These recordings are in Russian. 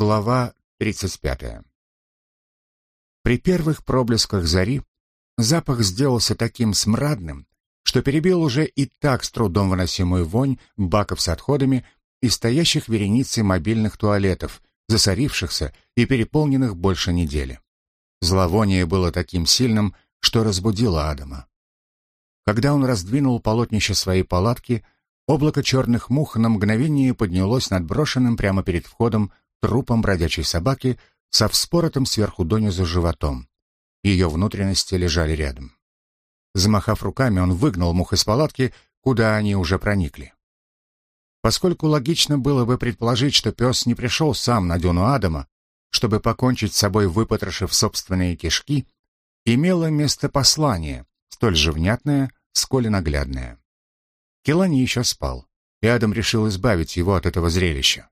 Глава 35. При первых проблесках зари запах сделался таким смрадным, что перебил уже и так с трудом выносимую вонь баков с отходами и стоящих вереницей мобильных туалетов, засорившихся и переполненных больше недели. Зловоние было таким сильным, что разбудило Адама. Когда он раздвинул полотнище своей палатки, облако черных мух на мгновение поднялось над брошенным прямо перед входом трупом бродячей собаки со вспоротым сверху донизу животом. Ее внутренности лежали рядом. Замахав руками, он выгнал мух из палатки, куда они уже проникли. Поскольку логично было бы предположить, что пес не пришел сам на дюну Адама, чтобы покончить с собой, выпотрошив собственные кишки, имело место послание, столь же внятное, сколь и наглядное. Келани еще спал, и Адам решил избавить его от этого зрелища.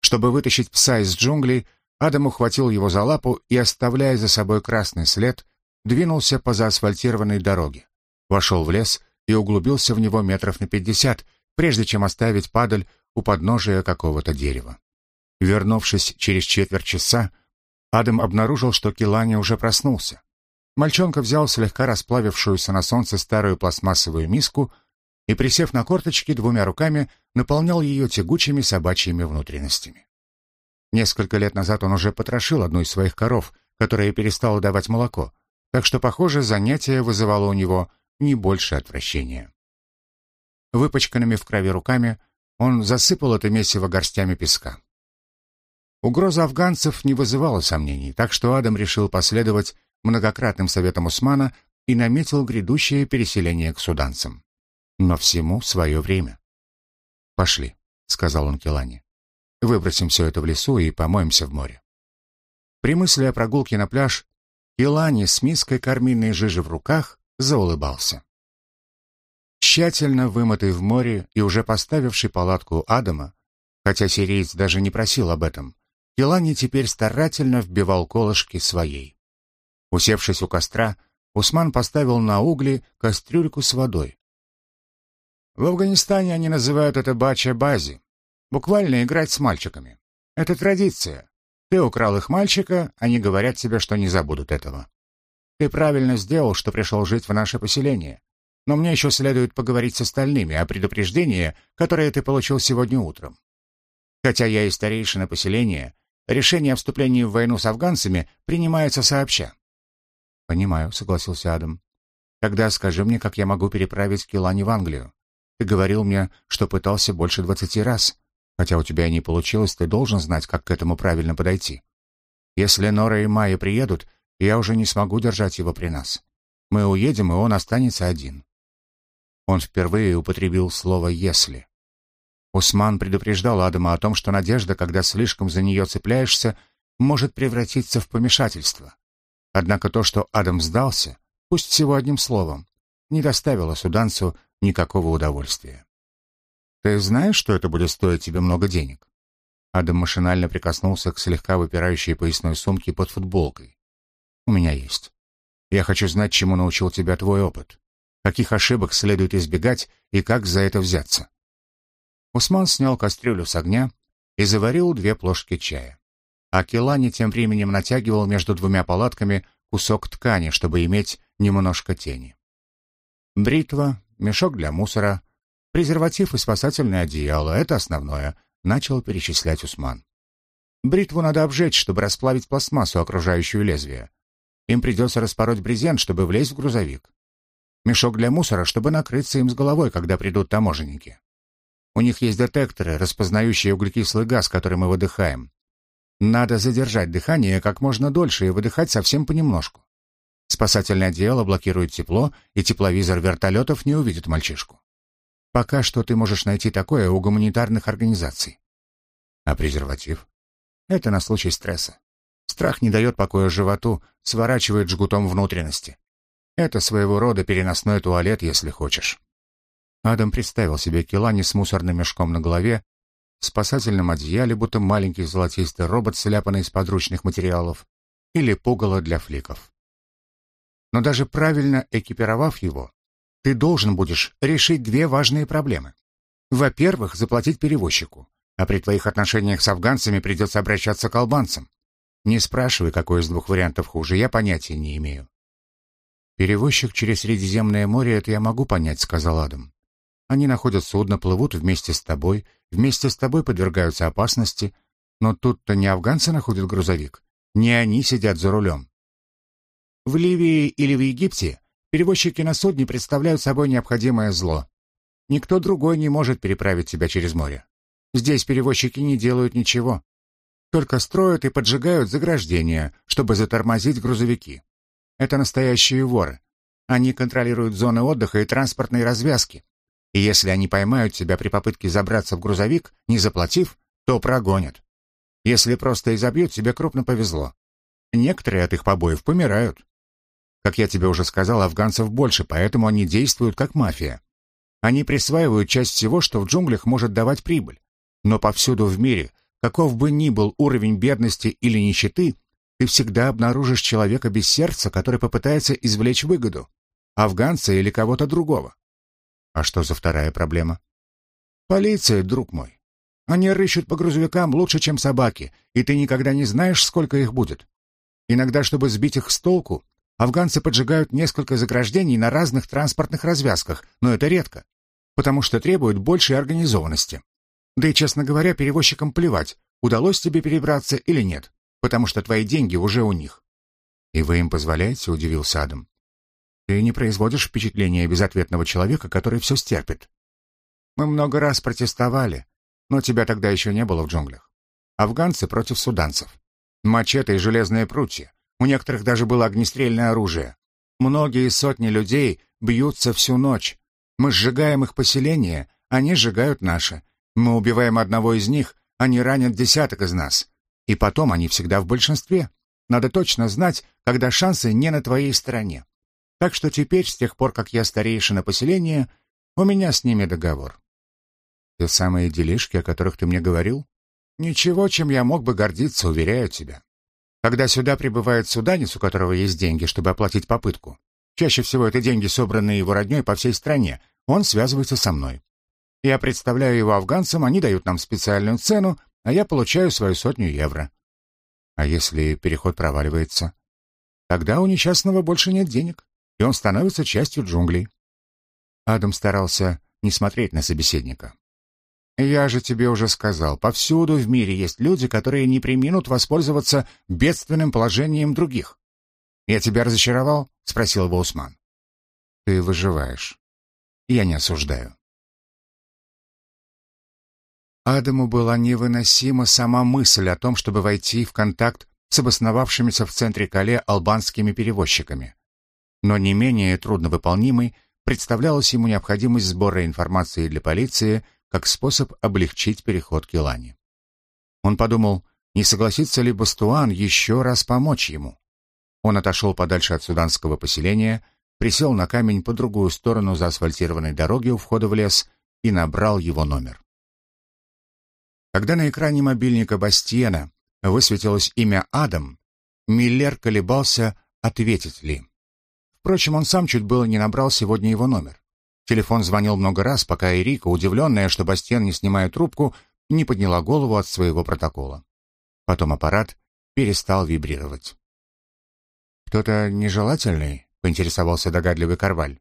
Чтобы вытащить пса из джунглей, Адам ухватил его за лапу и, оставляя за собой красный след, двинулся по заасфальтированной дороге, вошел в лес и углубился в него метров на пятьдесят, прежде чем оставить падаль у подножия какого-то дерева. Вернувшись через четверть часа, Адам обнаружил, что Килани уже проснулся. Мальчонка взял слегка расплавившуюся на солнце старую пластмассовую миску и, присев на корточки, двумя руками наполнял ее тягучими собачьими внутренностями. Несколько лет назад он уже потрошил одну из своих коров, которая перестала давать молоко, так что, похоже, занятие вызывало у него не больше отвращения. Выпачканными в крови руками он засыпал это месиво горстями песка. Угроза афганцев не вызывала сомнений, так что Адам решил последовать многократным советам Усмана и наметил грядущее переселение к суданцам. Но всему свое время. «Пошли», — сказал он Келане. «Выбросим все это в лесу и помоемся в море». При мысли о прогулке на пляж Келани с миской карминной жижи в руках заулыбался. Тщательно вымытый в море и уже поставивший палатку Адама, хотя сириец даже не просил об этом, Келани теперь старательно вбивал колышки своей. Усевшись у костра, Усман поставил на угли кастрюльку с водой, в Афганистане они называют это бача-бази. Буквально играть с мальчиками. Это традиция. Ты украл их мальчика, они говорят тебе, что не забудут этого. Ты правильно сделал, что пришел жить в наше поселение. Но мне еще следует поговорить с остальными о предупреждении, которое ты получил сегодня утром. Хотя я и старейшина поселения, решение о вступлении в войну с афганцами принимается сообща. «Понимаю», — согласился Адам. «Тогда скажи мне, как я могу переправить Килани в Англию. Ты говорил мне, что пытался больше двадцати раз. Хотя у тебя не получилось, ты должен знать, как к этому правильно подойти. Если Нора и Майя приедут, я уже не смогу держать его при нас. Мы уедем, и он останется один. Он впервые употребил слово «если». Усман предупреждал Адама о том, что надежда, когда слишком за нее цепляешься, может превратиться в помешательство. Однако то, что Адам сдался, пусть всего одним словом, не доставило суданцу никакого удовольствия. «Ты знаешь, что это будет стоить тебе много денег?» Адам машинально прикоснулся к слегка выпирающей поясной сумке под футболкой. «У меня есть. Я хочу знать, чему научил тебя твой опыт. Каких ошибок следует избегать и как за это взяться». Усман снял кастрюлю с огня и заварил две плошки чая. А Келани тем временем натягивал между двумя палатками кусок ткани, чтобы иметь немножко тени. Бритва, мешок для мусора, презерватив и спасательное одеяло — это основное, начал перечислять Усман. Бритву надо обжечь, чтобы расплавить пластмассу, окружающую лезвие. Им придется распороть брезент, чтобы влезть в грузовик. Мешок для мусора, чтобы накрыться им с головой, когда придут таможенники. У них есть детекторы, распознающие углекислый газ, который мы выдыхаем. Надо задержать дыхание как можно дольше и выдыхать совсем понемножку. Спасательное одеяло блокирует тепло, и тепловизор вертолетов не увидит мальчишку. Пока что ты можешь найти такое у гуманитарных организаций. А презерватив? Это на случай стресса. Страх не дает покоя животу, сворачивает жгутом внутренности. Это своего рода переносной туалет, если хочешь. Адам представил себе Келани с мусорным мешком на голове, в спасательном одеяле, будто маленький золотистый робот, сляпанный из подручных материалов, или пугало для фликов. Но даже правильно экипировав его, ты должен будешь решить две важные проблемы. Во-первых, заплатить перевозчику. А при твоих отношениях с афганцами придется обращаться к албанцам. Не спрашивай, какой из двух вариантов хуже, я понятия не имею. «Перевозчик через Средиземное море, это я могу понять», — сказал Адам. «Они находят судно, плывут вместе с тобой, вместе с тобой подвергаются опасности, но тут-то не афганцы находят грузовик, не они сидят за рулем». В Ливии или в Египте перевозчики на судне представляют собой необходимое зло. Никто другой не может переправить тебя через море. Здесь перевозчики не делают ничего. Только строят и поджигают заграждения, чтобы затормозить грузовики. Это настоящие воры. Они контролируют зоны отдыха и транспортные развязки. И если они поймают тебя при попытке забраться в грузовик, не заплатив, то прогонят. Если просто изобьют, тебе крупно повезло. Некоторые от их побоев помирают. Как я тебе уже сказал, афганцев больше, поэтому они действуют как мафия. Они присваивают часть всего, что в джунглях может давать прибыль. Но повсюду в мире, каков бы ни был уровень бедности или нищеты, ты всегда обнаружишь человека без сердца, который попытается извлечь выгоду. Афганца или кого-то другого. А что за вторая проблема? Полиция, друг мой. Они рыщут по грузовикам лучше, чем собаки, и ты никогда не знаешь, сколько их будет. Иногда, чтобы сбить их с толку, афганцы поджигают несколько заграждений на разных транспортных развязках, но это редко, потому что требуют большей организованности. Да и, честно говоря, перевозчикам плевать, удалось тебе перебраться или нет потому что твои деньги уже у них». «И вы им позволяете?» — удивился Адам. «Ты не производишь впечатления безответного человека, который все стерпит». «Мы много раз протестовали, но тебя тогда еще не было в джунглях. Афганцы против суданцев. Мачете и железные прутья. У некоторых даже было огнестрельное оружие. Многие сотни людей бьются всю ночь. Мы сжигаем их поселение, они сжигают наши. Мы убиваем одного из них, они ранят десяток из нас. И потом они всегда в большинстве. Надо точно знать, когда шансы не на твоей стороне. Так что теперь, с тех пор, как я старейшина поселения, у меня с ними договор. Те самые делишки, о которых ты мне говорил? Ничего, чем я мог бы гордиться, уверяю тебя. Когда сюда прибывает суданец, у которого есть деньги, чтобы оплатить попытку, чаще всего это деньги, собранные его родней по всей стране, он связывается со мной. Я представляю его афганцам, они дают нам специальную цену, а я получаю свою сотню евро. А если переход проваливается? Тогда у несчастного больше нет денег, и он становится частью джунглей. Адам старался не смотреть на собеседника. «Я же тебе уже сказал, повсюду в мире есть люди, которые не приминут воспользоваться бедственным положением других. Я тебя разочаровал?» — спросил его Усман. «Ты выживаешь. Я не осуждаю. Адаму была невыносима сама мысль о том, чтобы войти в контакт с обосновавшимися в центре Кале албанскими перевозчиками. Но не менее трудновыполнимой представлялась ему необходимость сбора информации для полиции как способ облегчить переход к Илане. Он подумал, не согласится ли Бастуан еще раз помочь ему. Он отошел подальше от суданского поселения, присел на камень по другую сторону заасфальтированной дороги у входа в лес и набрал его номер. Когда на экране мобильника Бастиена высветилось имя Адам, Миллер колебался, ответить ли. Впрочем, он сам чуть было не набрал сегодня его номер. Телефон звонил много раз, пока Эрика, удивленная, что Бастиен не снимает трубку, не подняла голову от своего протокола. Потом аппарат перестал вибрировать. «Кто-то нежелательный?» — поинтересовался догадливый Карваль.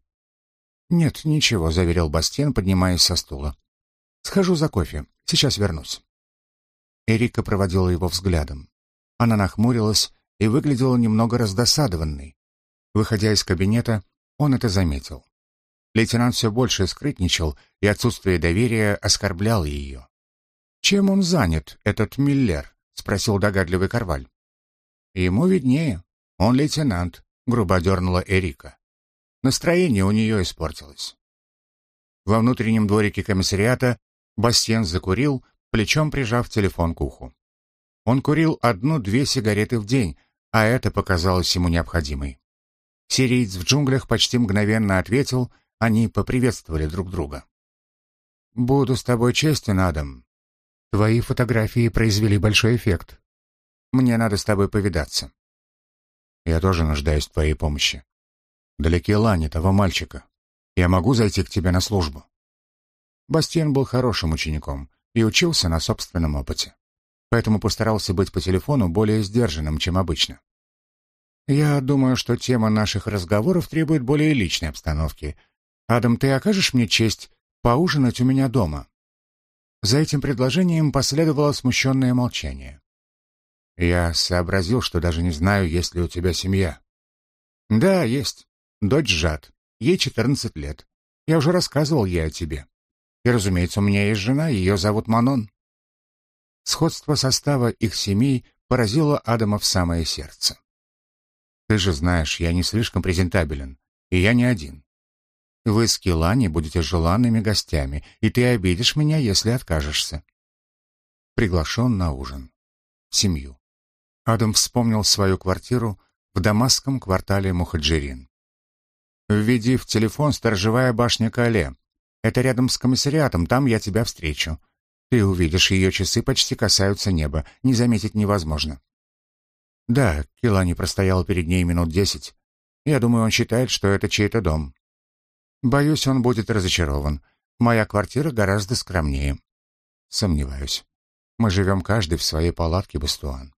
«Нет, ничего», — заверил Бастиен, поднимаясь со стула. «Схожу за кофе. Сейчас вернусь». Эрика проводила его взглядом. Она нахмурилась и выглядела немного раздосадованной. Выходя из кабинета, он это заметил. Лейтенант все больше скрытничал, и отсутствие доверия оскорбляло ее. «Чем он занят, этот Миллер?» — спросил догадливый Карваль. «Ему виднее. Он лейтенант», — грубо дернула Эрика. Настроение у нее испортилось. Во внутреннем дворике комиссариата Бастьен закурил, плечом прижав телефон к уху. Он курил одну-две сигареты в день, а это показалось ему необходимой. Сириец в джунглях почти мгновенно ответил, они поприветствовали друг друга. «Буду с тобой честен, Адам. Твои фотографии произвели большой эффект. Мне надо с тобой повидаться». «Я тоже нуждаюсь в твоей помощи. Далеки Лани, того мальчика. Я могу зайти к тебе на службу?» Бастиен был хорошим учеником, и учился на собственном опыте. Поэтому постарался быть по телефону более сдержанным, чем обычно. Я думаю, что тема наших разговоров требует более личной обстановки. Адам, ты окажешь мне честь поужинать у меня дома?» За этим предложением последовало смущенное молчание. Я сообразил, что даже не знаю, есть ли у тебя семья. Да, есть. Дочь Жад. Ей 14 лет. Я уже рассказывал ей о тебе. И, разумеется, у меня есть жена, ее зовут Манон. Сходство состава их семей поразило Адама в самое сердце. Ты же знаешь, я не слишком презентабелен, и я не один. Вы с Килани будете желанными гостями, и ты обидишь меня, если откажешься. Приглашен на ужин. Семью. Адам вспомнил свою квартиру в дамасском квартале Мухаджирин. «Введи в телефон сторожевая башня Кале. Это рядом с комиссариатом, там я тебя встречу. Ты увидишь, ее часы почти касаются неба, не заметить невозможно». Да, Килани простоял перед ней минут десять. Я думаю, он считает, что это чей-то дом. Боюсь, он будет разочарован. Моя квартира гораздо скромнее. Сомневаюсь. Мы живем каждый в своей палатке, Бастуан.